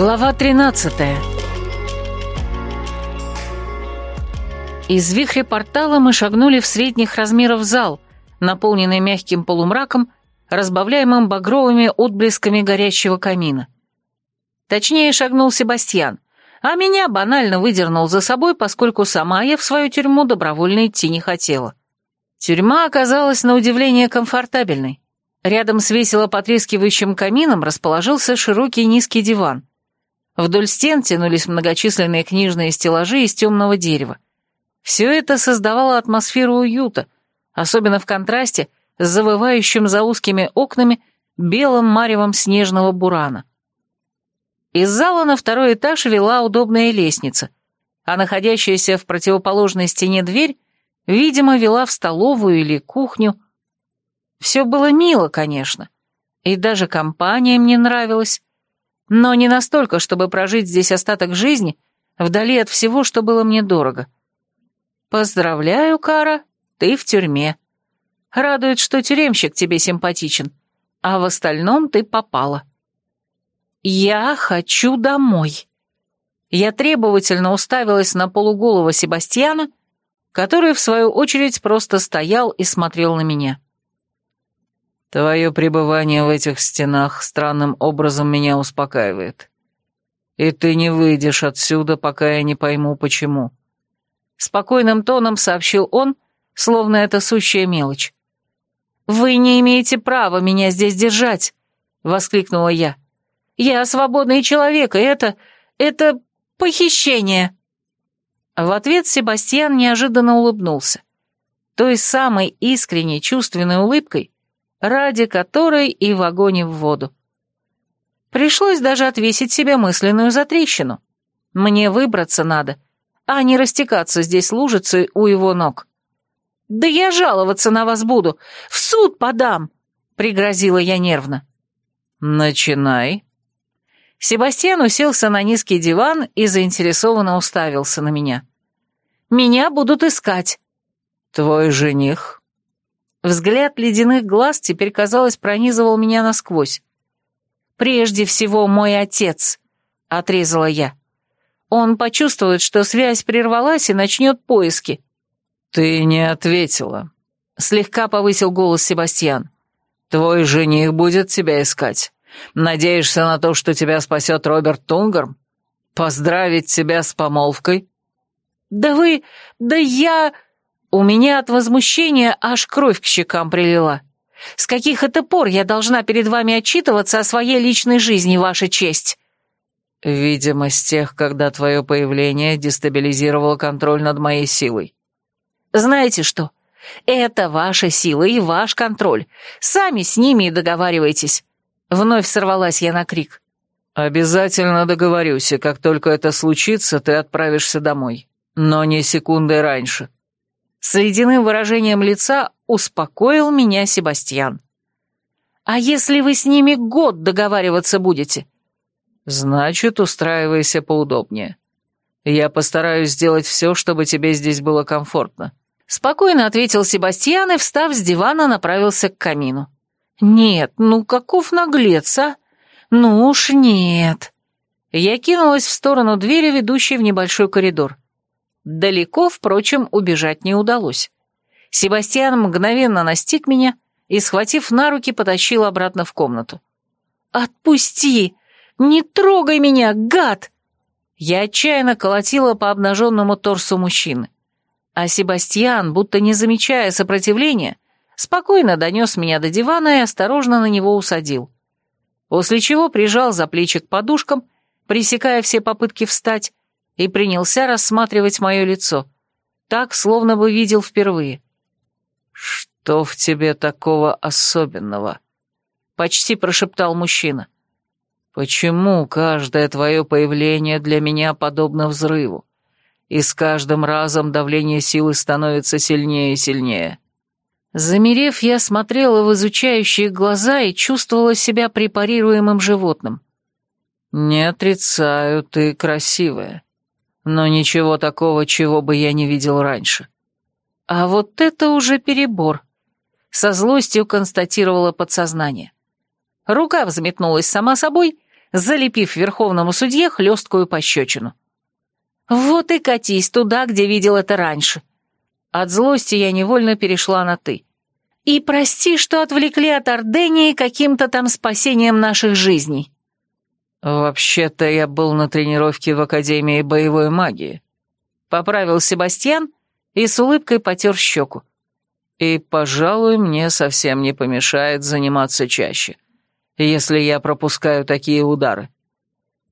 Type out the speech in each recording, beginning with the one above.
Глава 13 Из вихря портала мы шагнули в средних размеров зал, наполненный мягким полумраком, разбавляемым багровыми отблесками горящего камина. Точнее, шагнул Себастьян, а меня банально выдернул за собой, поскольку сама я в свою тюрьму добровольно идти не хотела. Тюрьма оказалась на удивление комфортабельной. Рядом с весело потрескивающим камином расположился широкий низкий диван. Вдоль стен тянулись многочисленные книжные стеллажи из темного дерева. Все это создавало атмосферу уюта, особенно в контрасте с завывающим за узкими окнами белым маревом снежного бурана. Из зала на второй этаж вела удобная лестница, а находящаяся в противоположной стене дверь, видимо, вела в столовую или кухню. Все было мило, конечно, и даже компания мне нравилась, но не настолько, чтобы прожить здесь остаток жизни, вдали от всего, что было мне дорого. Поздравляю, Кара, ты в тюрьме. Радует, что тюремщик тебе симпатичен, а в остальном ты попала. «Я хочу домой». Я требовательно уставилась на полуголого Себастьяна, который, в свою очередь, просто стоял и смотрел на меня. «Твое пребывание в этих стенах странным образом меня успокаивает. И ты не выйдешь отсюда, пока я не пойму, почему». Спокойным тоном сообщил он, словно это сущая мелочь. «Вы не имеете права меня здесь держать», — воскликнула я. Я свободный человек, и это... это похищение». В ответ Себастьян неожиданно улыбнулся. Той самой искренней чувственной улыбкой, ради которой и в огонь и в воду. Пришлось даже отвесить себе мысленную затрещину. Мне выбраться надо, а не растекаться здесь лужицей у его ног. «Да я жаловаться на вас буду, в суд подам!» — пригрозила я нервно. «Начинай», Себастьян уселся на низкий диван и заинтересованно уставился на меня. «Меня будут искать». «Твой жених?» Взгляд ледяных глаз теперь, казалось, пронизывал меня насквозь. «Прежде всего, мой отец», — отрезала я. «Он почувствует, что связь прервалась и начнет поиски». «Ты не ответила», — слегка повысил голос Себастьян. «Твой жених будет тебя искать. Надеешься на то, что тебя спасет Роберт Тунгарм? Поздравить тебя с помолвкой?» «Да вы... да я...» У меня от возмущения аж кровь к щекам прилила. «С каких это пор я должна перед вами отчитываться о своей личной жизни, ваша честь?» «Видимо, с тех, когда твое появление дестабилизировало контроль над моей силой». «Знаете что? Это ваша сила и ваш контроль. Сами с ними и договаривайтесь. Вновь сорвалась я на крик. «Обязательно договорюсь, и как только это случится, ты отправишься домой. Но не секунды раньше». С ледяным выражением лица успокоил меня Себастьян. «А если вы с ними год договариваться будете?» «Значит, устраивайся поудобнее. Я постараюсь сделать все, чтобы тебе здесь было комфортно». Спокойно ответил Себастьян и, встав с дивана, направился к камину. «Нет, ну каков наглец, а? Ну уж нет». Я кинулась в сторону двери, ведущей в небольшой коридор. Далеко, впрочем, убежать не удалось. Себастьян мгновенно настиг меня и, схватив на руки, потащил обратно в комнату. «Отпусти! Не трогай меня, гад!» Я отчаянно колотила по обнаженному торсу мужчины. А Себастьян, будто не замечая сопротивления, спокойно донес меня до дивана и осторожно на него усадил. После чего прижал за плечи к подушкам, пресекая все попытки встать, и принялся рассматривать мое лицо, так, словно бы видел впервые. «Что в тебе такого особенного?» — почти прошептал мужчина. «Почему каждое твое появление для меня подобно взрыву, и с каждым разом давление силы становится сильнее и сильнее?» Замерев, я смотрела в изучающие глаза и чувствовала себя препарируемым животным. «Не отрицаю, ты красивая, но ничего такого, чего бы я не видел раньше». А вот это уже перебор. Со злостью констатировала подсознание. Рука взметнулась сама собой, залепив верховному судье хлесткую пощечину. Вот и катись туда, где видел это раньше. От злости я невольно перешла на «ты». И прости, что отвлекли от Ордении каким-то там спасением наших жизней. Вообще-то я был на тренировке в Академии боевой магии. Поправил Себастьян и с улыбкой потер щеку. И, пожалуй, мне совсем не помешает заниматься чаще, если я пропускаю такие удары.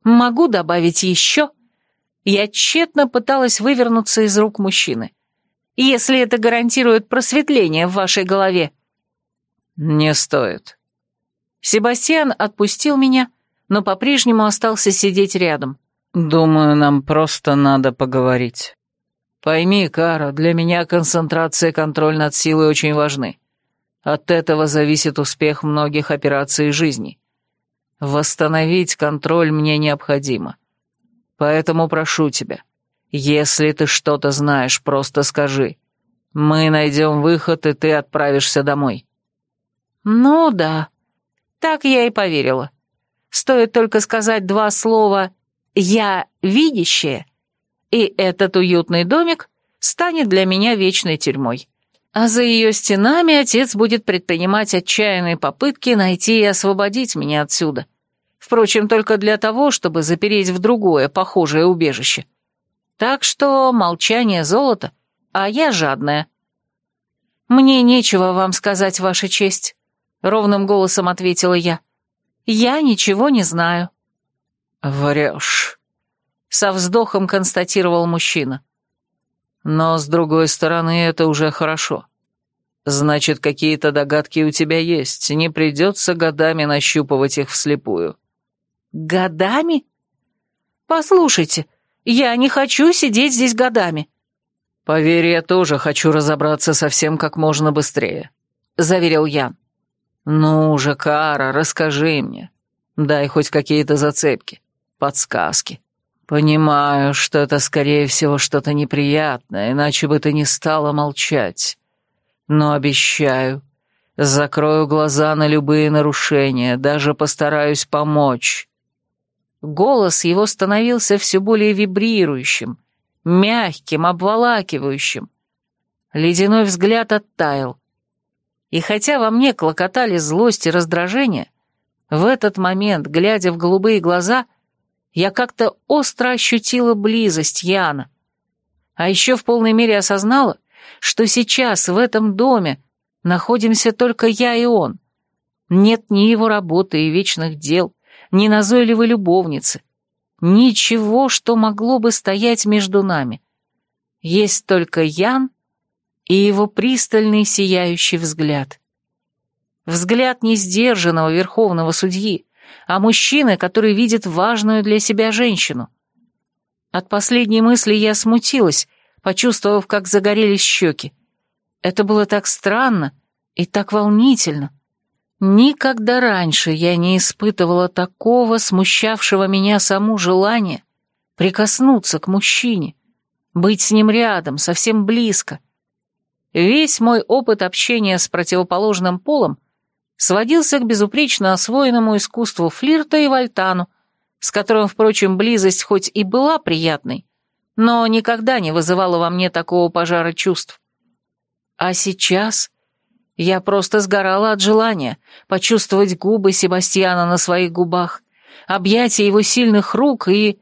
Могу добавить еще? Я тщетно пыталась вывернуться из рук мужчины. Если это гарантирует просветление в вашей голове. Не стоит. Себастьян отпустил меня, но по-прежнему остался сидеть рядом. Думаю, нам просто надо поговорить. Пойми, Кара, для меня концентрация и контроль над силой очень важны. От этого зависит успех многих операций жизни. Восстановить контроль мне необходимо. Поэтому прошу тебя, если ты что-то знаешь, просто скажи. Мы найдем выход, и ты отправишься домой. Ну да, так я и поверила. Стоит только сказать два слова «я видящая», и этот уютный домик станет для меня вечной тюрьмой. А за ее стенами отец будет предпринимать отчаянные попытки найти и освободить меня отсюда. Впрочем, только для того, чтобы запереть в другое, похожее убежище. Так что молчание золото, а я жадная. «Мне нечего вам сказать, Ваша честь», — ровным голосом ответила я. «Я ничего не знаю». «Врешь», со вздохом констатировал мужчина. Но, с другой стороны, это уже хорошо. Значит, какие-то догадки у тебя есть, не придется годами нащупывать их вслепую. Годами? Послушайте, я не хочу сидеть здесь годами. Поверь, я тоже хочу разобраться совсем как можно быстрее, заверил я. Ну же, Кара, расскажи мне. Дай хоть какие-то зацепки, подсказки. «Понимаю, что это, скорее всего, что-то неприятное, иначе бы ты не стала молчать. Но обещаю, закрою глаза на любые нарушения, даже постараюсь помочь». Голос его становился все более вибрирующим, мягким, обволакивающим. Ледяной взгляд оттаял. И хотя во мне клокотали злость и раздражение, в этот момент, глядя в голубые глаза, — я как-то остро ощутила близость Яна. А еще в полной мере осознала, что сейчас в этом доме находимся только я и он. Нет ни его работы и вечных дел, ни назойливой любовницы, ничего, что могло бы стоять между нами. Есть только Ян и его пристальный сияющий взгляд. Взгляд несдержанного верховного судьи, а мужчины, который видит важную для себя женщину. От последней мысли я смутилась, почувствовав, как загорелись щеки. Это было так странно и так волнительно. Никогда раньше я не испытывала такого смущавшего меня саму желания прикоснуться к мужчине, быть с ним рядом, совсем близко. Весь мой опыт общения с противоположным полом сводился к безупречно освоенному искусству флирта и вальтану, с которым, впрочем, близость хоть и была приятной, но никогда не вызывала во мне такого пожара чувств. А сейчас я просто сгорала от желания почувствовать губы Себастьяна на своих губах, объятия его сильных рук и...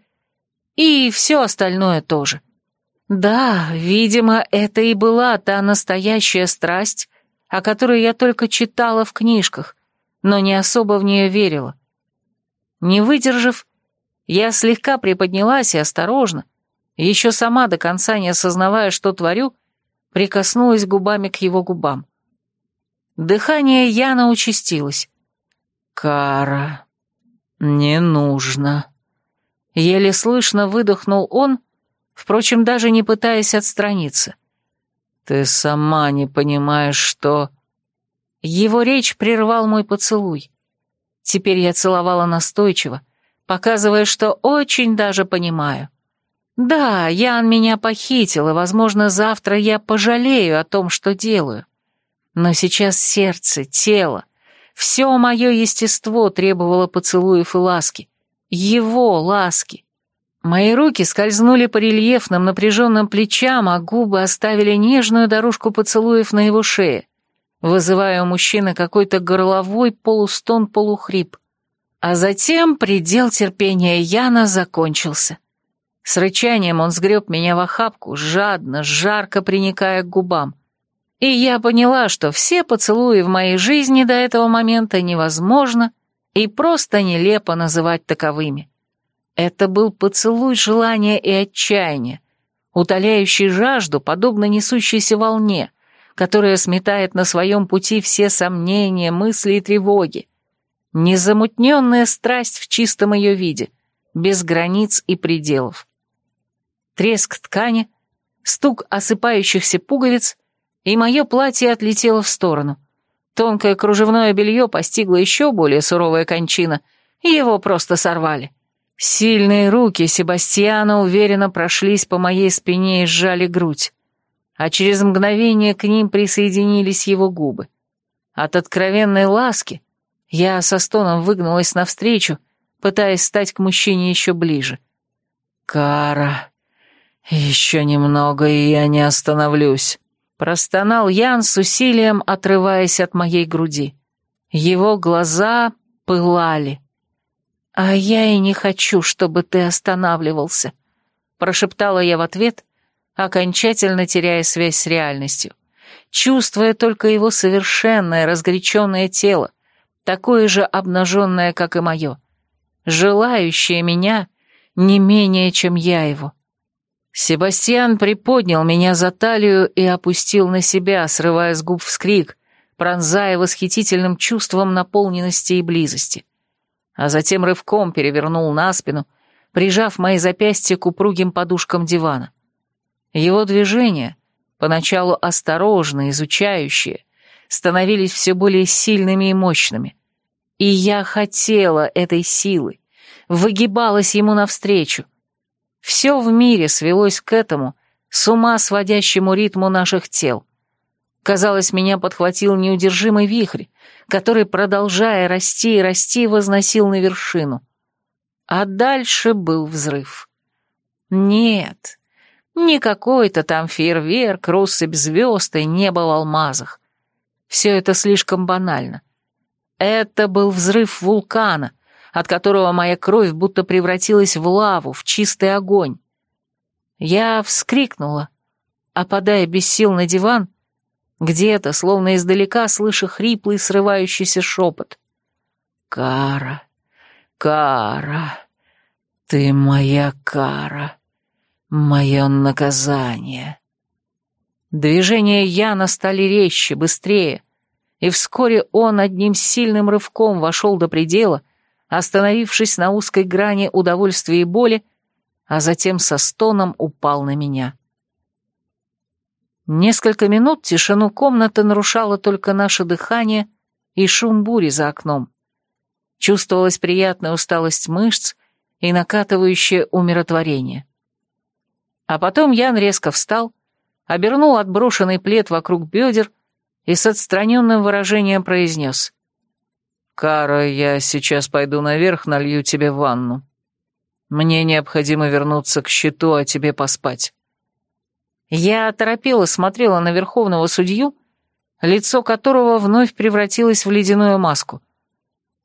и все остальное тоже. Да, видимо, это и была та настоящая страсть, о которой я только читала в книжках, но не особо в нее верила. Не выдержав, я слегка приподнялась и осторожно, еще сама до конца не осознавая, что творю, прикоснулась губами к его губам. Дыхание Яна участилось. «Кара, не нужно». Еле слышно выдохнул он, впрочем, даже не пытаясь отстраниться. «Ты сама не понимаешь, что...» Его речь прервал мой поцелуй. Теперь я целовала настойчиво, показывая, что очень даже понимаю. Да, Ян меня похитил, и, возможно, завтра я пожалею о том, что делаю. Но сейчас сердце, тело, все мое естество требовало поцелуев и ласки. Его ласки. Мои руки скользнули по рельефным напряженным плечам, а губы оставили нежную дорожку поцелуев на его шее, вызывая у мужчины какой-то горловой полустон-полухрип. А затем предел терпения Яна закончился. С рычанием он сгреб меня в охапку, жадно, жарко приникая к губам. И я поняла, что все поцелуи в моей жизни до этого момента невозможно и просто нелепо называть таковыми. Это был поцелуй желания и отчаяния, утоляющий жажду, подобно несущейся волне, которая сметает на своем пути все сомнения, мысли и тревоги. Незамутненная страсть в чистом ее виде, без границ и пределов. Треск ткани, стук осыпающихся пуговиц, и мое платье отлетело в сторону. Тонкое кружевное белье постигло еще более суровая кончина, и его просто сорвали. Сильные руки Себастьяна уверенно прошлись по моей спине и сжали грудь, а через мгновение к ним присоединились его губы. От откровенной ласки я со стоном выгнулась навстречу, пытаясь стать к мужчине еще ближе. «Кара, еще немного, и я не остановлюсь», — простонал Ян с усилием, отрываясь от моей груди. Его глаза пылали. «А я и не хочу, чтобы ты останавливался», — прошептала я в ответ, окончательно теряя связь с реальностью, чувствуя только его совершенное разгоряченное тело, такое же обнаженное, как и мое, желающее меня не менее, чем я его. Себастьян приподнял меня за талию и опустил на себя, срывая с губ вскрик, пронзая восхитительным чувством наполненности и близости а затем рывком перевернул на спину, прижав мои запястья к упругим подушкам дивана. Его движения, поначалу осторожные, изучающие, становились все более сильными и мощными. И я хотела этой силы, выгибалась ему навстречу. Все в мире свелось к этому, с ума сводящему ритму наших тел. Казалось, меня подхватил неудержимый вихрь, который, продолжая расти и расти, возносил на вершину. А дальше был взрыв. Нет, не какой-то там фейерверк, россыпь звезд и небо в алмазах. Все это слишком банально. Это был взрыв вулкана, от которого моя кровь будто превратилась в лаву, в чистый огонь. Я вскрикнула, опадая без сил на диван, где-то, словно издалека, слыша хриплый срывающийся шепот. «Кара, Кара, ты моя кара, мое наказание». Движения Яна стали резче, быстрее, и вскоре он одним сильным рывком вошел до предела, остановившись на узкой грани удовольствия и боли, а затем со стоном упал на меня. Несколько минут тишину комнаты нарушало только наше дыхание и шум бури за окном. Чувствовалась приятная усталость мышц и накатывающее умиротворение. А потом Ян резко встал, обернул отброшенный плед вокруг бедер и с отстраненным выражением произнес. «Кара, я сейчас пойду наверх, налью тебе ванну. Мне необходимо вернуться к щиту, а тебе поспать». Я оторопела смотрела на верховного судью, лицо которого вновь превратилось в ледяную маску.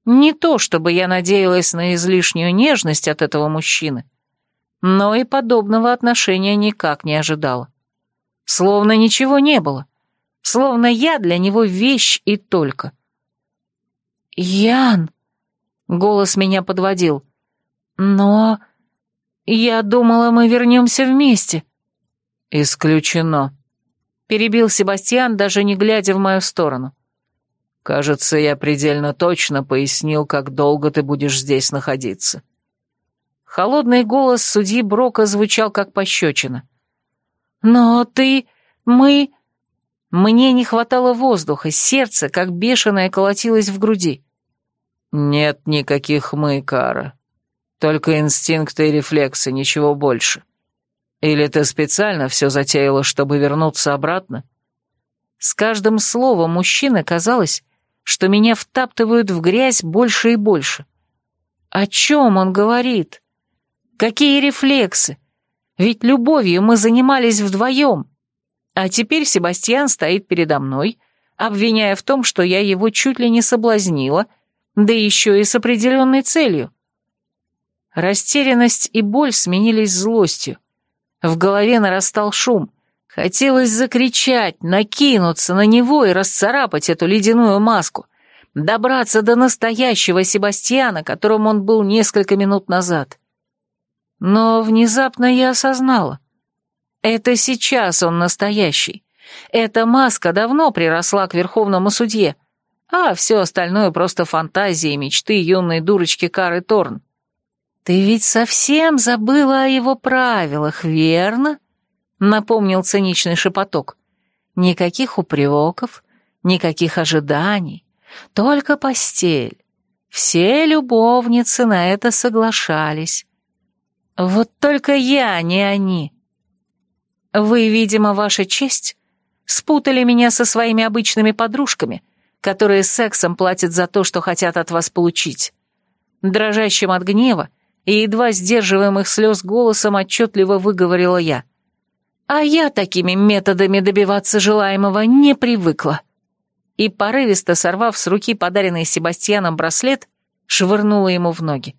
Не то, чтобы я надеялась на излишнюю нежность от этого мужчины, но и подобного отношения никак не ожидала. Словно ничего не было, словно я для него вещь и только. «Ян!» — голос меня подводил. «Но я думала, мы вернемся вместе». «Исключено», — перебил Себастьян, даже не глядя в мою сторону. «Кажется, я предельно точно пояснил, как долго ты будешь здесь находиться». Холодный голос судьи Брока звучал как пощечина. «Но ты... мы...» Мне не хватало воздуха, сердце, как бешеное, колотилось в груди. «Нет никаких «мы», Кара. Только инстинкты и рефлексы, ничего больше. Или ты специально все затеяла, чтобы вернуться обратно? С каждым словом мужчины казалось, что меня втаптывают в грязь больше и больше. О чем он говорит? Какие рефлексы? Ведь любовью мы занимались вдвоем. А теперь Себастьян стоит передо мной, обвиняя в том, что я его чуть ли не соблазнила, да еще и с определенной целью. Растерянность и боль сменились злостью. В голове нарастал шум. Хотелось закричать, накинуться на него и расцарапать эту ледяную маску, добраться до настоящего Себастьяна, которым он был несколько минут назад. Но внезапно я осознала. Это сейчас он настоящий. Эта маска давно приросла к верховному судье, а все остальное просто фантазии и мечты юной дурочки Кары Торн. «Ты ведь совсем забыла о его правилах, верно?» — напомнил циничный шепоток. «Никаких упреков, никаких ожиданий, только постель. Все любовницы на это соглашались. Вот только я, не они. Вы, видимо, ваша честь, спутали меня со своими обычными подружками, которые сексом платят за то, что хотят от вас получить. Дрожащим от гнева, и едва сдерживаемых слез голосом отчетливо выговорила я. А я такими методами добиваться желаемого не привыкла. И, порывисто сорвав с руки подаренный Себастьяном браслет, швырнула ему в ноги.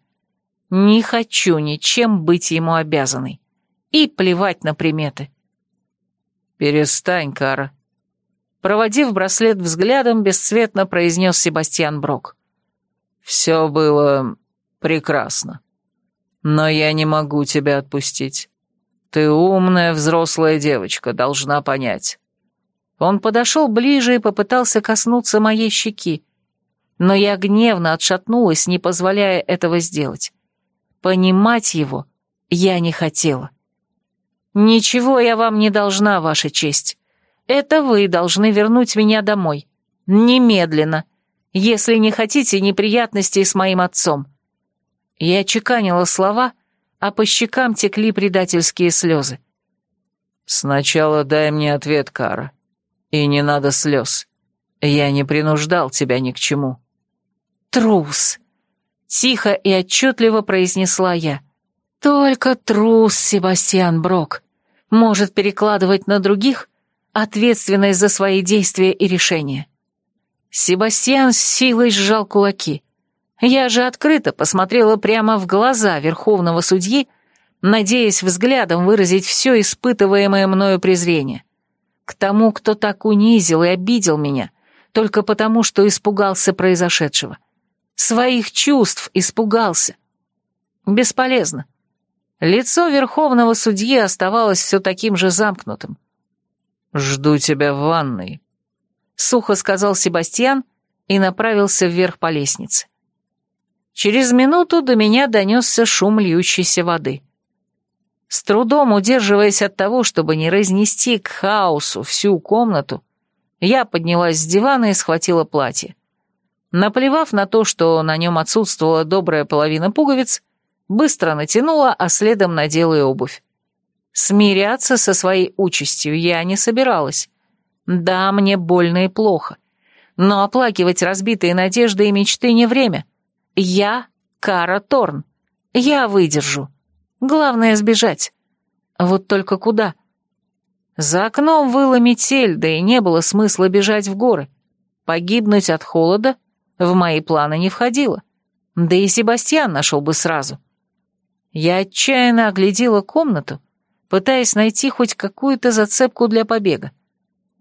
Не хочу ничем быть ему обязанной. И плевать на приметы. «Перестань, Кара». Проводив браслет взглядом, бесцветно произнес Себастьян Брок. «Все было прекрасно». Но я не могу тебя отпустить. Ты умная взрослая девочка, должна понять. Он подошел ближе и попытался коснуться моей щеки, но я гневно отшатнулась, не позволяя этого сделать. Понимать его я не хотела. «Ничего я вам не должна, Ваша честь. Это вы должны вернуть меня домой. Немедленно, если не хотите неприятностей с моим отцом. Я чеканила слова, а по щекам текли предательские слезы. «Сначала дай мне ответ, Кара. И не надо слез. Я не принуждал тебя ни к чему». «Трус!» — тихо и отчетливо произнесла я. «Только трус, Себастьян Брок, может перекладывать на других ответственность за свои действия и решения». Себастьян с силой сжал кулаки. Я же открыто посмотрела прямо в глаза верховного судьи, надеясь взглядом выразить все испытываемое мною презрение. К тому, кто так унизил и обидел меня, только потому, что испугался произошедшего. Своих чувств испугался. Бесполезно. Лицо верховного судьи оставалось все таким же замкнутым. «Жду тебя в ванной», — сухо сказал Себастьян и направился вверх по лестнице. Через минуту до меня донесся шум льющейся воды. С трудом удерживаясь от того, чтобы не разнести к хаосу всю комнату, я поднялась с дивана и схватила платье. Наплевав на то, что на нем отсутствовала добрая половина пуговиц, быстро натянула, а следом надела и обувь. Смиряться со своей участью я не собиралась. Да, мне больно и плохо. Но оплакивать разбитые надежды и мечты не время. Я Кара Торн. Я выдержу. Главное сбежать. Вот только куда? За окном выла метель, да и не было смысла бежать в горы. Погибнуть от холода в мои планы не входило. Да и Себастьян нашел бы сразу. Я отчаянно оглядела комнату, пытаясь найти хоть какую-то зацепку для побега.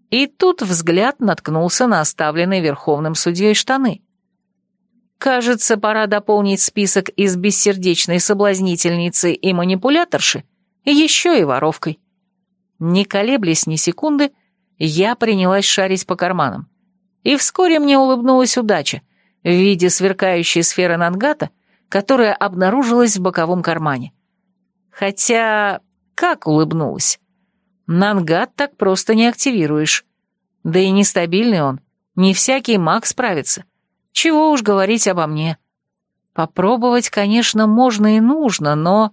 И тут взгляд наткнулся на оставленные верховным судьей штаны. Кажется, пора дополнить список из бессердечной соблазнительницы и манипуляторши еще и воровкой. Не колеблясь ни секунды, я принялась шарить по карманам. И вскоре мне улыбнулась удача в виде сверкающей сферы Нангата, которая обнаружилась в боковом кармане. Хотя, как улыбнулась? Нангат так просто не активируешь. Да и нестабильный он, не всякий маг справится. Чего уж говорить обо мне. Попробовать, конечно, можно и нужно, но...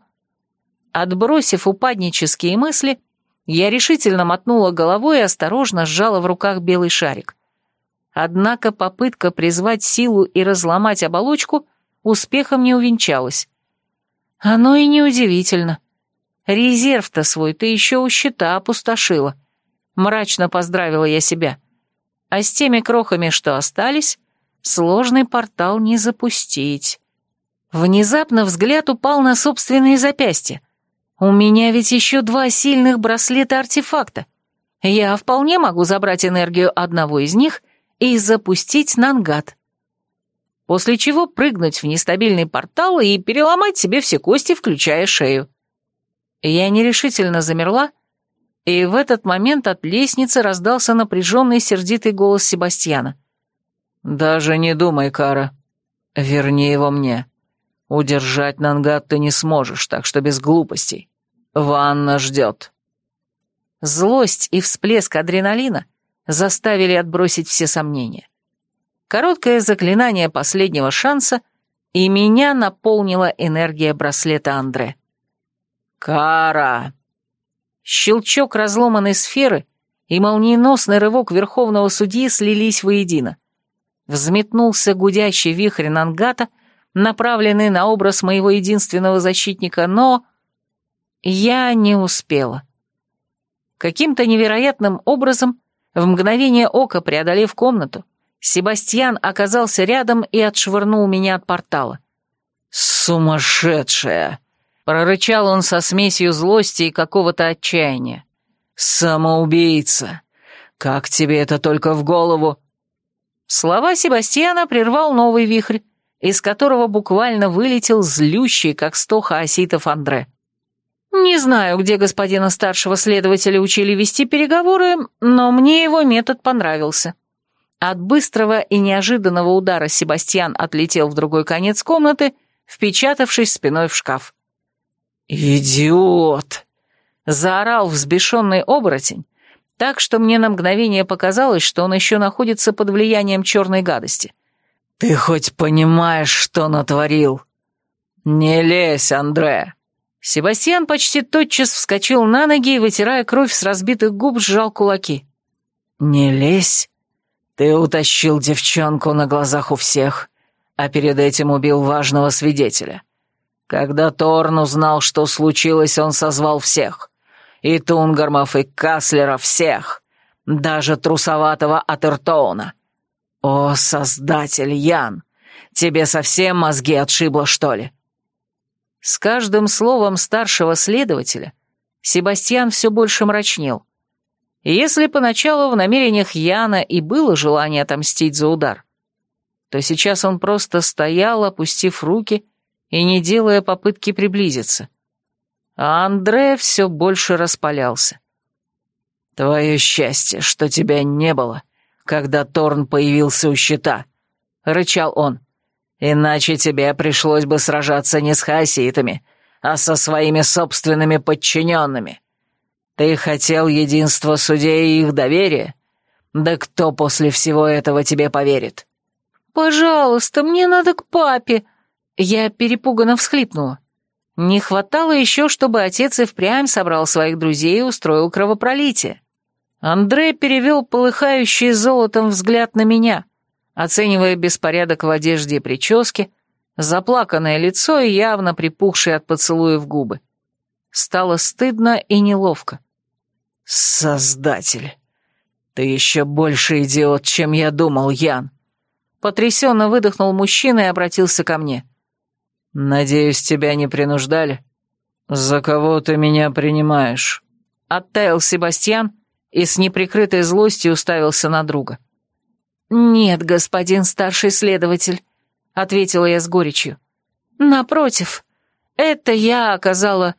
Отбросив упаднические мысли, я решительно мотнула головой и осторожно сжала в руках белый шарик. Однако попытка призвать силу и разломать оболочку успехом не увенчалось. Оно и неудивительно. Резерв-то свой ты еще у щита опустошила. Мрачно поздравила я себя. А с теми крохами, что остались, сложный портал не запустить. Внезапно взгляд упал на собственные запястья. У меня ведь еще два сильных браслета-артефакта. Я вполне могу забрать энергию одного из них и запустить нангат. После чего прыгнуть в нестабильный портал и переломать себе все кости, включая шею. Я нерешительно замерла, и в этот момент от лестницы раздался напряженный сердитый голос Себастьяна. «Даже не думай, Кара. Верни его мне. Удержать Нангат ты не сможешь, так что без глупостей. Ванна ждет». Злость и всплеск адреналина заставили отбросить все сомнения. Короткое заклинание последнего шанса, и меня наполнила энергия браслета Андре. «Кара!» Щелчок разломанной сферы и молниеносный рывок верховного судьи слились воедино. Взметнулся гудящий вихрь Нангата, направленный на образ моего единственного защитника, но... Я не успела. Каким-то невероятным образом, в мгновение ока преодолев комнату, Себастьян оказался рядом и отшвырнул меня от портала. «Сумасшедшая!» — прорычал он со смесью злости и какого-то отчаяния. «Самоубийца! Как тебе это только в голову?» Слова Себастьяна прервал новый вихрь, из которого буквально вылетел злющий, как сто хаоситов Андре. Не знаю, где господина старшего следователя учили вести переговоры, но мне его метод понравился. От быстрого и неожиданного удара Себастьян отлетел в другой конец комнаты, впечатавшись спиной в шкаф. «Идиот!» — заорал взбешенный оборотень, так что мне на мгновение показалось, что он еще находится под влиянием черной гадости. «Ты хоть понимаешь, что натворил?» «Не лезь, Андре!» Себастьян почти тотчас вскочил на ноги и, вытирая кровь с разбитых губ, сжал кулаки. «Не лезь. Ты утащил девчонку на глазах у всех, а перед этим убил важного свидетеля. Когда Торн узнал, что случилось, он созвал всех. И Тунгармов, и Каслера, всех. Даже трусоватого Атертоуна. О, Создатель, Ян, тебе совсем мозги отшибло, что ли?» С каждым словом старшего следователя Себастьян все больше мрачнел. Если поначалу в намерениях Яна и было желание отомстить за удар, то сейчас он просто стоял, опустив руки и не делая попытки приблизиться. А Андре все больше распалялся. «Твое счастье, что тебя не было, когда Торн появился у щита», — рычал он. Иначе тебе пришлось бы сражаться не с хаоситами, а со своими собственными подчиненными. Ты хотел единства судей и их доверия? Да кто после всего этого тебе поверит? «Пожалуйста, мне надо к папе!» Я перепуганно всхлипнула. Не хватало еще, чтобы отец и впрямь собрал своих друзей и устроил кровопролитие. Андрей перевел полыхающий золотом взгляд на меня оценивая беспорядок в одежде и прическе, заплаканное лицо и явно припухшие от поцелуев губы. Стало стыдно и неловко. «Создатель, ты еще больше идиот, чем я думал, Ян!» Потрясенно выдохнул мужчина и обратился ко мне. «Надеюсь, тебя не принуждали? За кого ты меня принимаешь?» Оттаял Себастьян и с неприкрытой злостью уставился на друга. «Нет, господин старший следователь», — ответила я с горечью. «Напротив, это я оказала,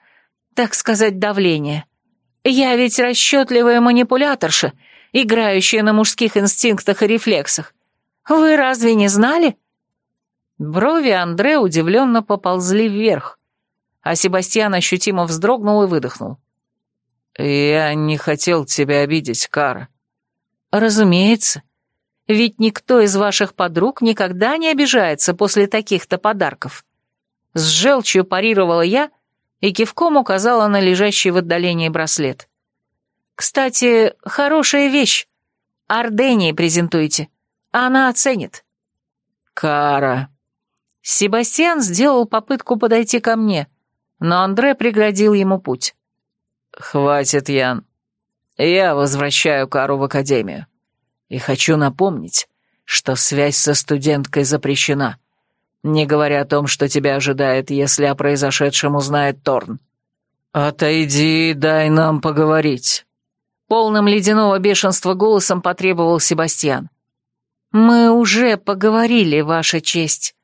так сказать, давление. Я ведь расчетливая манипуляторша, играющая на мужских инстинктах и рефлексах. Вы разве не знали?» Брови Андре удивленно поползли вверх, а Себастьян ощутимо вздрогнул и выдохнул. «Я не хотел тебя обидеть, Кара». «Разумеется. Ведь никто из ваших подруг никогда не обижается после таких-то подарков. С желчью парировала я и кивком указала на лежащий в отдалении браслет. Кстати, хорошая вещь. Ардении презентуйте. Она оценит. Кара. Себастьян сделал попытку подойти ко мне, но Андре преградил ему путь. «Хватит, Ян. Я возвращаю Кару в академию. И хочу напомнить, что связь со студенткой запрещена, не говоря о том, что тебя ожидает, если о произошедшем узнает Торн. Отойди, дай нам поговорить». Полным ледяного бешенства голосом потребовал Себастьян. «Мы уже поговорили, Ваша честь».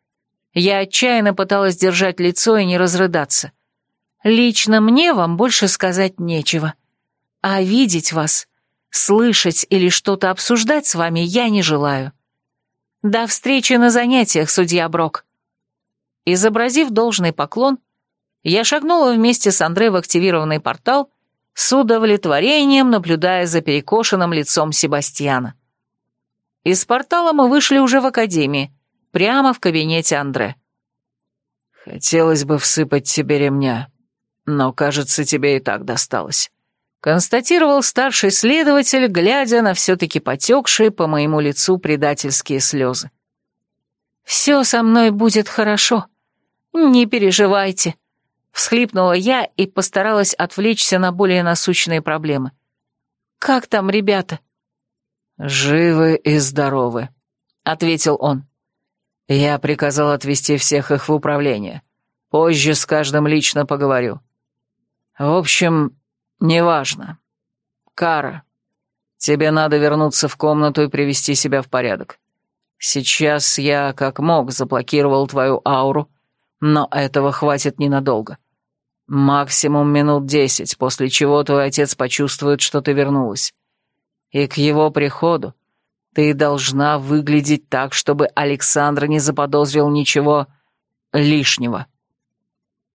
Я отчаянно пыталась держать лицо и не разрыдаться. Лично мне вам больше сказать нечего. А видеть вас, слышать или что-то обсуждать с вами я не желаю. До встречи на занятиях, судья Брок. Изобразив должный поклон, я шагнула вместе с Андре в активированный портал, с удовлетворением наблюдая за перекошенным лицом Себастьяна. Из портала мы вышли уже в академии, прямо в кабинете Андре. «Хотелось бы всыпать тебе ремня, но, кажется, тебе и так досталось», — констатировал старший следователь, глядя на все-таки потекшие по моему лицу предательские слезы. «Все со мной будет хорошо. Не переживайте», — всхлипнула я и постаралась отвлечься на более насущные проблемы. «Как там ребята?» «Живы и здоровы», — ответил он. «Я приказал отвезти всех их в управление. Позже с каждым лично поговорю. В общем, неважно. Кара, тебе надо вернуться в комнату и привести себя в порядок. Сейчас я, как мог, заблокировал твою ауру, но этого хватит ненадолго. Максимум минут десять, после чего твой отец почувствует, что ты вернулась. И к его приходу ты должна выглядеть так, чтобы Александр не заподозрил ничего лишнего.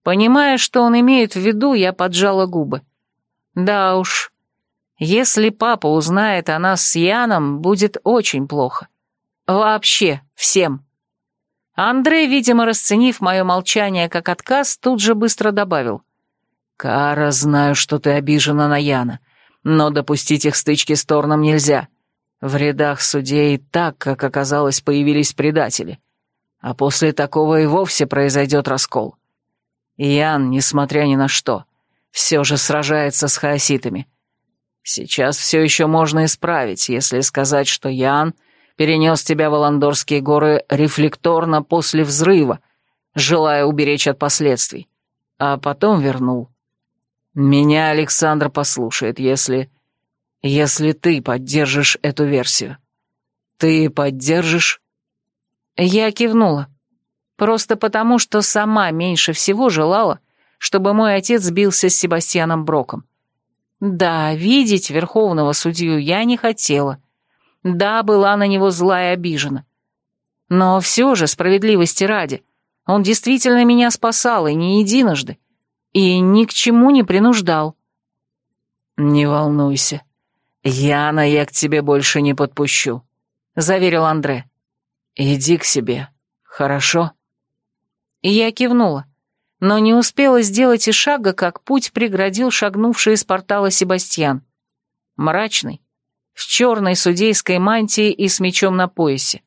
Понимая, что он имеет в виду, я поджала губы. Да уж, если папа узнает о нас с Яном, будет очень плохо. Вообще, всем. Андрей, видимо, расценив мое молчание как отказ, тут же быстро добавил. «Кара, знаю, что ты обижена на Яна но допустить их стычки с Торном нельзя. В рядах судей так, как оказалось, появились предатели. А после такого и вовсе произойдет раскол. Ян, несмотря ни на что, все же сражается с хаоситами. Сейчас все еще можно исправить, если сказать, что Ян перенес тебя в Аландорские горы рефлекторно после взрыва, желая уберечь от последствий, а потом вернул. Меня Александр послушает, если... Если ты поддержишь эту версию. Ты поддержишь?» Я кивнула. Просто потому, что сама меньше всего желала, чтобы мой отец сбился с Себастьяном Броком. Да, видеть верховного судью я не хотела. Да, была на него зла и обижена. Но все же, справедливости ради, он действительно меня спасал, и не единожды и ни к чему не принуждал. «Не волнуйся, Яна я к тебе больше не подпущу», — заверил Андре. «Иди к себе, хорошо?» Я кивнула, но не успела сделать и шага, как путь преградил шагнувший из портала Себастьян. Мрачный, в черной судейской мантии и с мечом на поясе.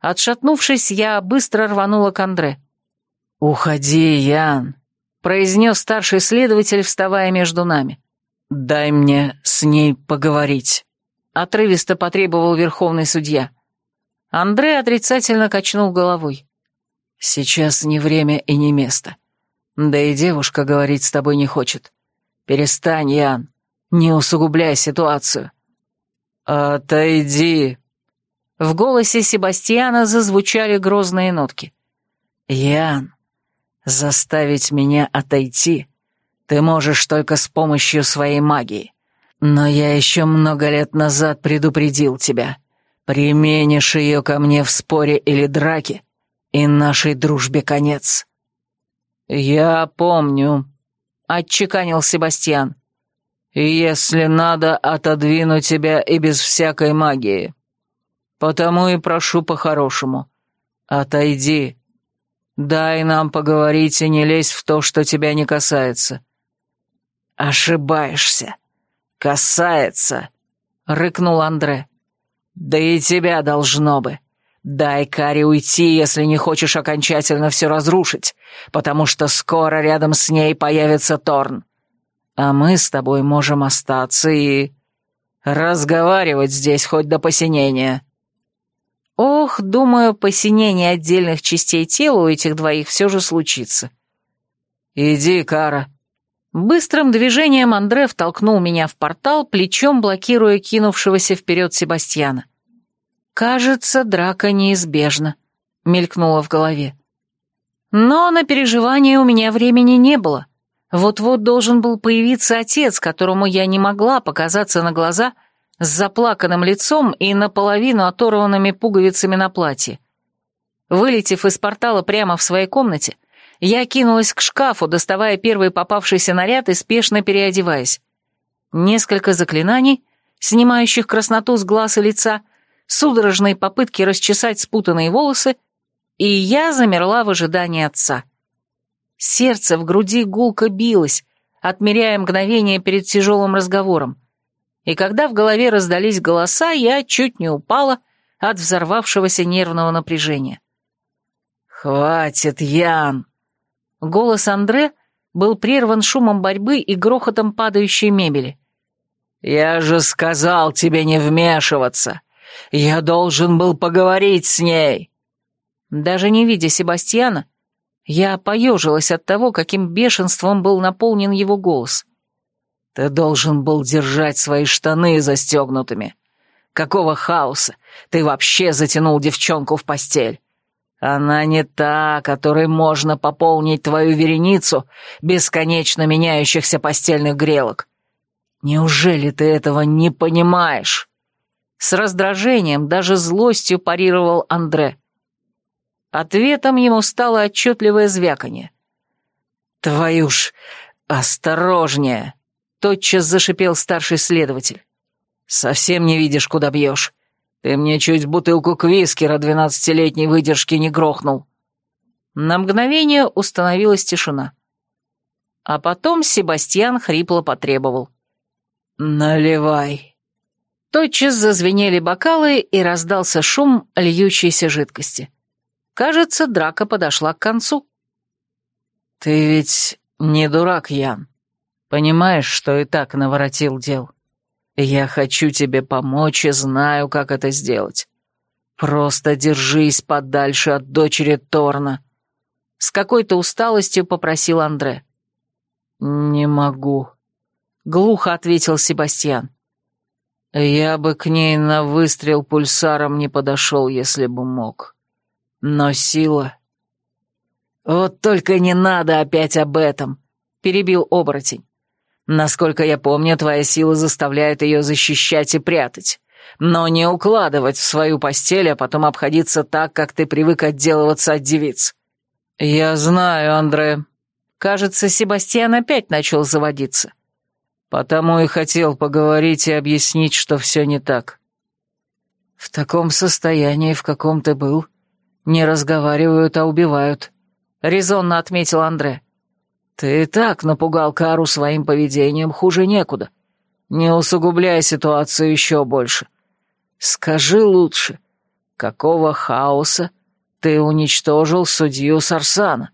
Отшатнувшись, я быстро рванула к Андре. «Уходи, Ян!» произнес старший следователь, вставая между нами. «Дай мне с ней поговорить», — отрывисто потребовал верховный судья. Андрей отрицательно качнул головой. «Сейчас не время и не место. Да и девушка говорить с тобой не хочет. Перестань, Ян, не усугубляй ситуацию». «Отойди!» В голосе Себастьяна зазвучали грозные нотки. «Ян, Заставить меня отойти ты можешь только с помощью своей магии. Но я еще много лет назад предупредил тебя. Применишь ее ко мне в споре или драке, и нашей дружбе конец». «Я помню», — отчеканил Себастьян. «Если надо, отодвину тебя и без всякой магии. Потому и прошу по-хорошему. Отойди Дай нам поговорить и не лезь в то, что тебя не касается». «Ошибаешься. Касается», — рыкнул Андре. «Да и тебя должно бы. Дай Каре уйти, если не хочешь окончательно все разрушить, потому что скоро рядом с ней появится Торн. А мы с тобой можем остаться и... разговаривать здесь хоть до посинения». Ох, думаю, посинение отдельных частей тела у этих двоих все же случится. «Иди, Кара». Быстрым движением Андре втолкнул меня в портал, плечом блокируя кинувшегося вперед Себастьяна. «Кажется, драка неизбежна», — мелькнула в голове. Но на переживание у меня времени не было. Вот-вот должен был появиться отец, которому я не могла показаться на глаза с заплаканным лицом и наполовину оторванными пуговицами на платье. Вылетев из портала прямо в своей комнате, я кинулась к шкафу, доставая первый попавшийся наряд и спешно переодеваясь. Несколько заклинаний, снимающих красноту с глаз и лица — судорожные попытки расчесать спутанные волосы, и я замерла в ожидании отца. Сердце в груди гулко билось, отмеряя мгновение перед тяжелым разговором. И когда в голове раздались голоса, я чуть не упала от взорвавшегося нервного напряжения. «Хватит, Ян!» Голос Андре был прерван шумом борьбы и грохотом падающей мебели. «Я же сказал тебе не вмешиваться!» Я должен был поговорить с ней!» Даже не видя Себастьяна, я поежилась от того, каким бешенством был наполнен его голос. «Ты должен был держать свои штаны застегнутыми. Какого хаоса? Ты вообще затянул девчонку в постель. Она не та, которой можно пополнить твою вереницу бесконечно меняющихся постельных грелок. Неужели ты этого не понимаешь?» С раздражением, даже злостью парировал Андре. Ответом ему стало отчетливое звяканье. «Твою ж, осторожнее!» — тотчас зашипел старший следователь. «Совсем не видишь, куда бьешь. Ты мне чуть бутылку квискера двенадцатилетней выдержки не грохнул». На мгновение установилась тишина. А потом Себастьян хрипло потребовал. «Наливай». Тотчас зазвенели бокалы, и раздался шум льющейся жидкости. Кажется, драка подошла к концу. «Ты ведь не дурак, Ян. Понимаешь, что и так наворотил дел. Я хочу тебе помочь и знаю, как это сделать. Просто держись подальше от дочери Торна». С какой-то усталостью попросил Андре. «Не могу», — глухо ответил Себастьян. Я бы к ней на выстрел пульсаром не подошел, если бы мог. Но сила... «Вот только не надо опять об этом», — перебил оборотень. «Насколько я помню, твоя сила заставляет ее защищать и прятать, но не укладывать в свою постель, а потом обходиться так, как ты привык отделываться от девиц». «Я знаю, Андре». Кажется, Себастьян опять начал заводиться. Потому и хотел поговорить и объяснить, что все не так. В таком состоянии, в каком ты был, не разговаривают, а убивают, — резонно отметил Андре. Ты и так напугал Кару своим поведением, хуже некуда. Не усугубляй ситуацию еще больше. Скажи лучше, какого хаоса ты уничтожил судью Сарсана?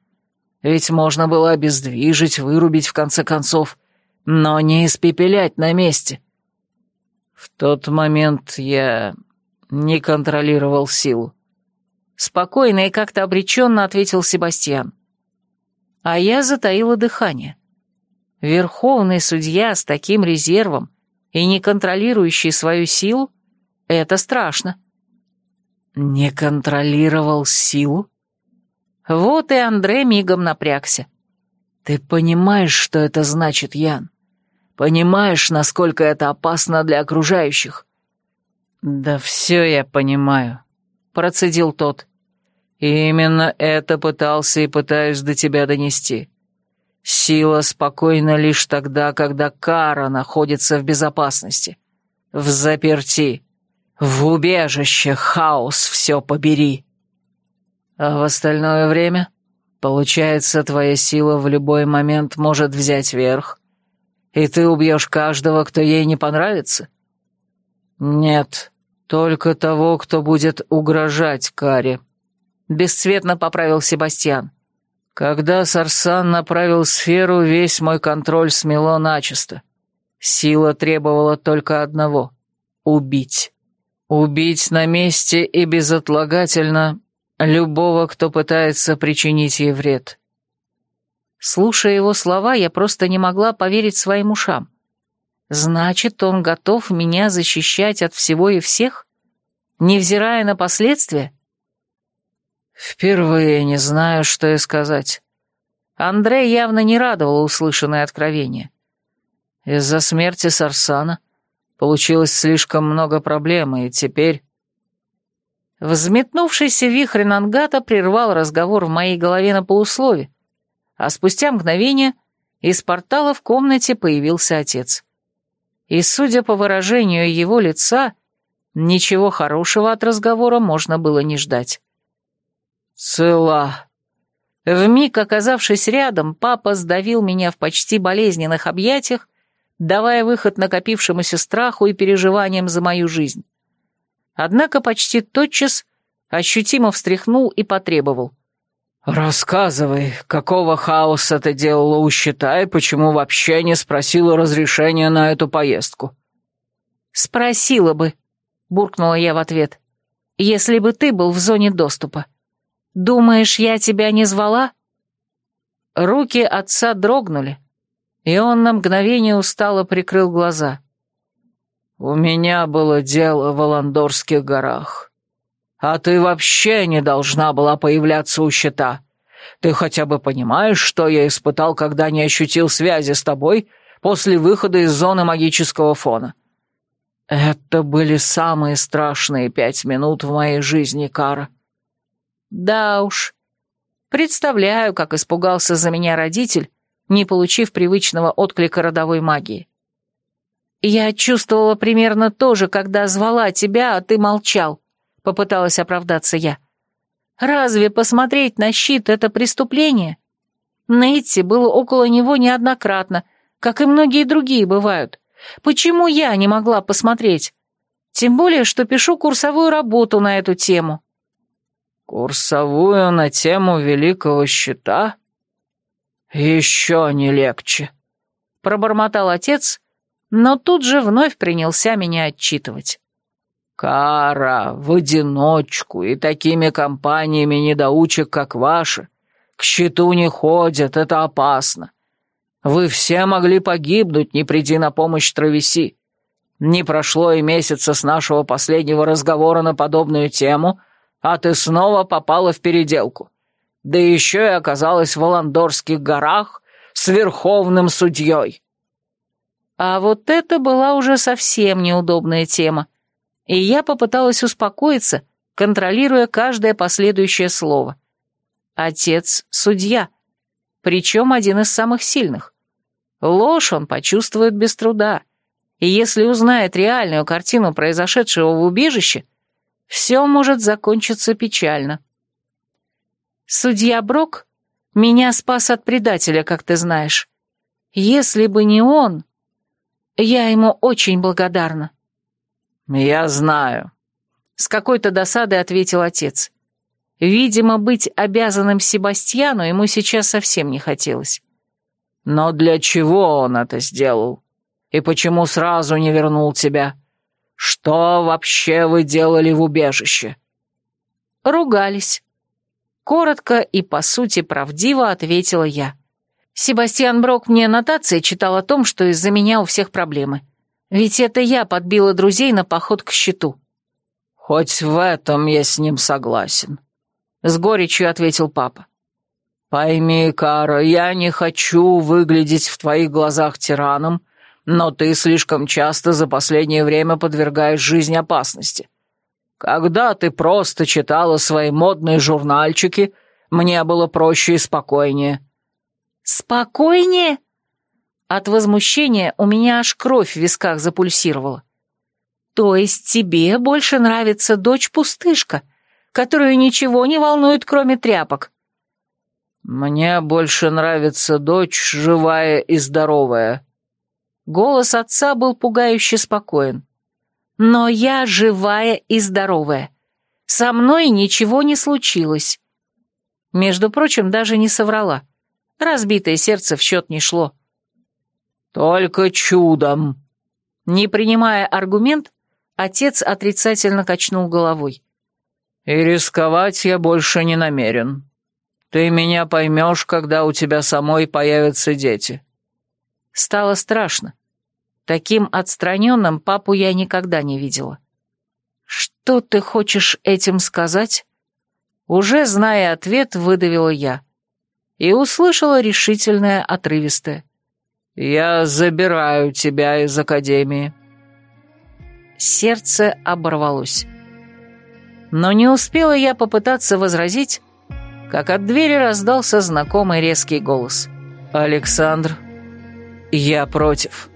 Ведь можно было обездвижить, вырубить в конце концов но не испепелять на месте. В тот момент я не контролировал силу. Спокойно и как-то обреченно ответил Себастьян. А я затаила дыхание. Верховный судья с таким резервом и не контролирующий свою силу — это страшно. Не контролировал силу? Вот и Андре мигом напрягся. Ты понимаешь, что это значит, Ян? Понимаешь, насколько это опасно для окружающих?» «Да все я понимаю», — процедил тот. «Именно это пытался и пытаюсь до тебя донести. Сила спокойна лишь тогда, когда кара находится в безопасности, в заперти, в убежище, хаос все побери. А в остальное время, получается, твоя сила в любой момент может взять верх, и ты убьешь каждого, кто ей не понравится? Нет, «Только того, кто будет угрожать Каре», — бесцветно поправил Себастьян. «Когда Сарсан направил сферу, весь мой контроль смело начисто. Сила требовала только одного — убить. Убить на месте и безотлагательно любого, кто пытается причинить ей вред». Слушая его слова, я просто не могла поверить своим ушам. Значит, он готов меня защищать от всего и всех, невзирая на последствия? Впервые не знаю, что и сказать. Андрей явно не радовало услышанное откровение. Из-за смерти Сарсана получилось слишком много проблем, и теперь... Взметнувшийся вихрь Нангата прервал разговор в моей голове на полуслове, а спустя мгновение из портала в комнате появился отец и, судя по выражению его лица, ничего хорошего от разговора можно было не ждать. «Цела!» Вмиг оказавшись рядом, папа сдавил меня в почти болезненных объятиях, давая выход накопившемуся страху и переживаниям за мою жизнь. Однако почти тотчас ощутимо встряхнул и потребовал. «Рассказывай, какого хаоса ты делала у щита и почему вообще не спросила разрешения на эту поездку?» «Спросила бы», — буркнула я в ответ, — «если бы ты был в зоне доступа. Думаешь, я тебя не звала?» Руки отца дрогнули, и он на мгновение устало прикрыл глаза. «У меня было дело в Аландорских горах. А ты вообще не должна была появляться у щита. Ты хотя бы понимаешь, что я испытал, когда не ощутил связи с тобой после выхода из зоны магического фона? Это были самые страшные пять минут в моей жизни, Кара. Да уж. Представляю, как испугался за меня родитель, не получив привычного отклика родовой магии. Я чувствовала примерно то же, когда звала тебя, а ты молчал. — попыталась оправдаться я. «Разве посмотреть на щит — это преступление? Нейти был около него неоднократно, как и многие другие бывают. Почему я не могла посмотреть? Тем более, что пишу курсовую работу на эту тему». «Курсовую на тему Великого Щита? Еще не легче», — пробормотал отец, но тут же вновь принялся меня отчитывать. Кара, в одиночку и такими компаниями недоучек, как ваши, к щиту не ходят, это опасно. Вы все могли погибнуть, не приди на помощь Травеси. Не прошло и месяца с нашего последнего разговора на подобную тему, а ты снова попала в переделку. Да еще и оказалась в Аландорских горах с верховным судьей. А вот это была уже совсем неудобная тема и я попыталась успокоиться, контролируя каждое последующее слово. Отец — судья, причем один из самых сильных. Ложь он почувствует без труда, и если узнает реальную картину произошедшего в убежище, все может закончиться печально. Судья Брок меня спас от предателя, как ты знаешь. Если бы не он, я ему очень благодарна. «Я знаю», — с какой-то досадой ответил отец. Видимо, быть обязанным Себастьяну ему сейчас совсем не хотелось. «Но для чего он это сделал? И почему сразу не вернул тебя? Что вообще вы делали в убежище?» «Ругались». Коротко и, по сути, правдиво ответила я. Себастьян Брок мне нотации читал о том, что из-за меня у всех проблемы. Ведь это я подбила друзей на поход к щиту. «Хоть в этом я с ним согласен», — с горечью ответил папа. «Пойми, Кара, я не хочу выглядеть в твоих глазах тираном, но ты слишком часто за последнее время подвергаешь жизнь опасности. Когда ты просто читала свои модные журнальчики, мне было проще и спокойнее». «Спокойнее?» От возмущения у меня аж кровь в висках запульсировала. То есть тебе больше нравится дочь-пустышка, которую ничего не волнует, кроме тряпок? Мне больше нравится дочь живая и здоровая. Голос отца был пугающе спокоен. Но я живая и здоровая. Со мной ничего не случилось. Между прочим, даже не соврала. Разбитое сердце в счет не шло. «Только чудом!» Не принимая аргумент, отец отрицательно качнул головой. «И рисковать я больше не намерен. Ты меня поймешь, когда у тебя самой появятся дети». Стало страшно. Таким отстраненным папу я никогда не видела. «Что ты хочешь этим сказать?» Уже зная ответ, выдавила я. И услышала решительное отрывистое. «Я забираю тебя из академии». Сердце оборвалось. Но не успела я попытаться возразить, как от двери раздался знакомый резкий голос. «Александр, я против».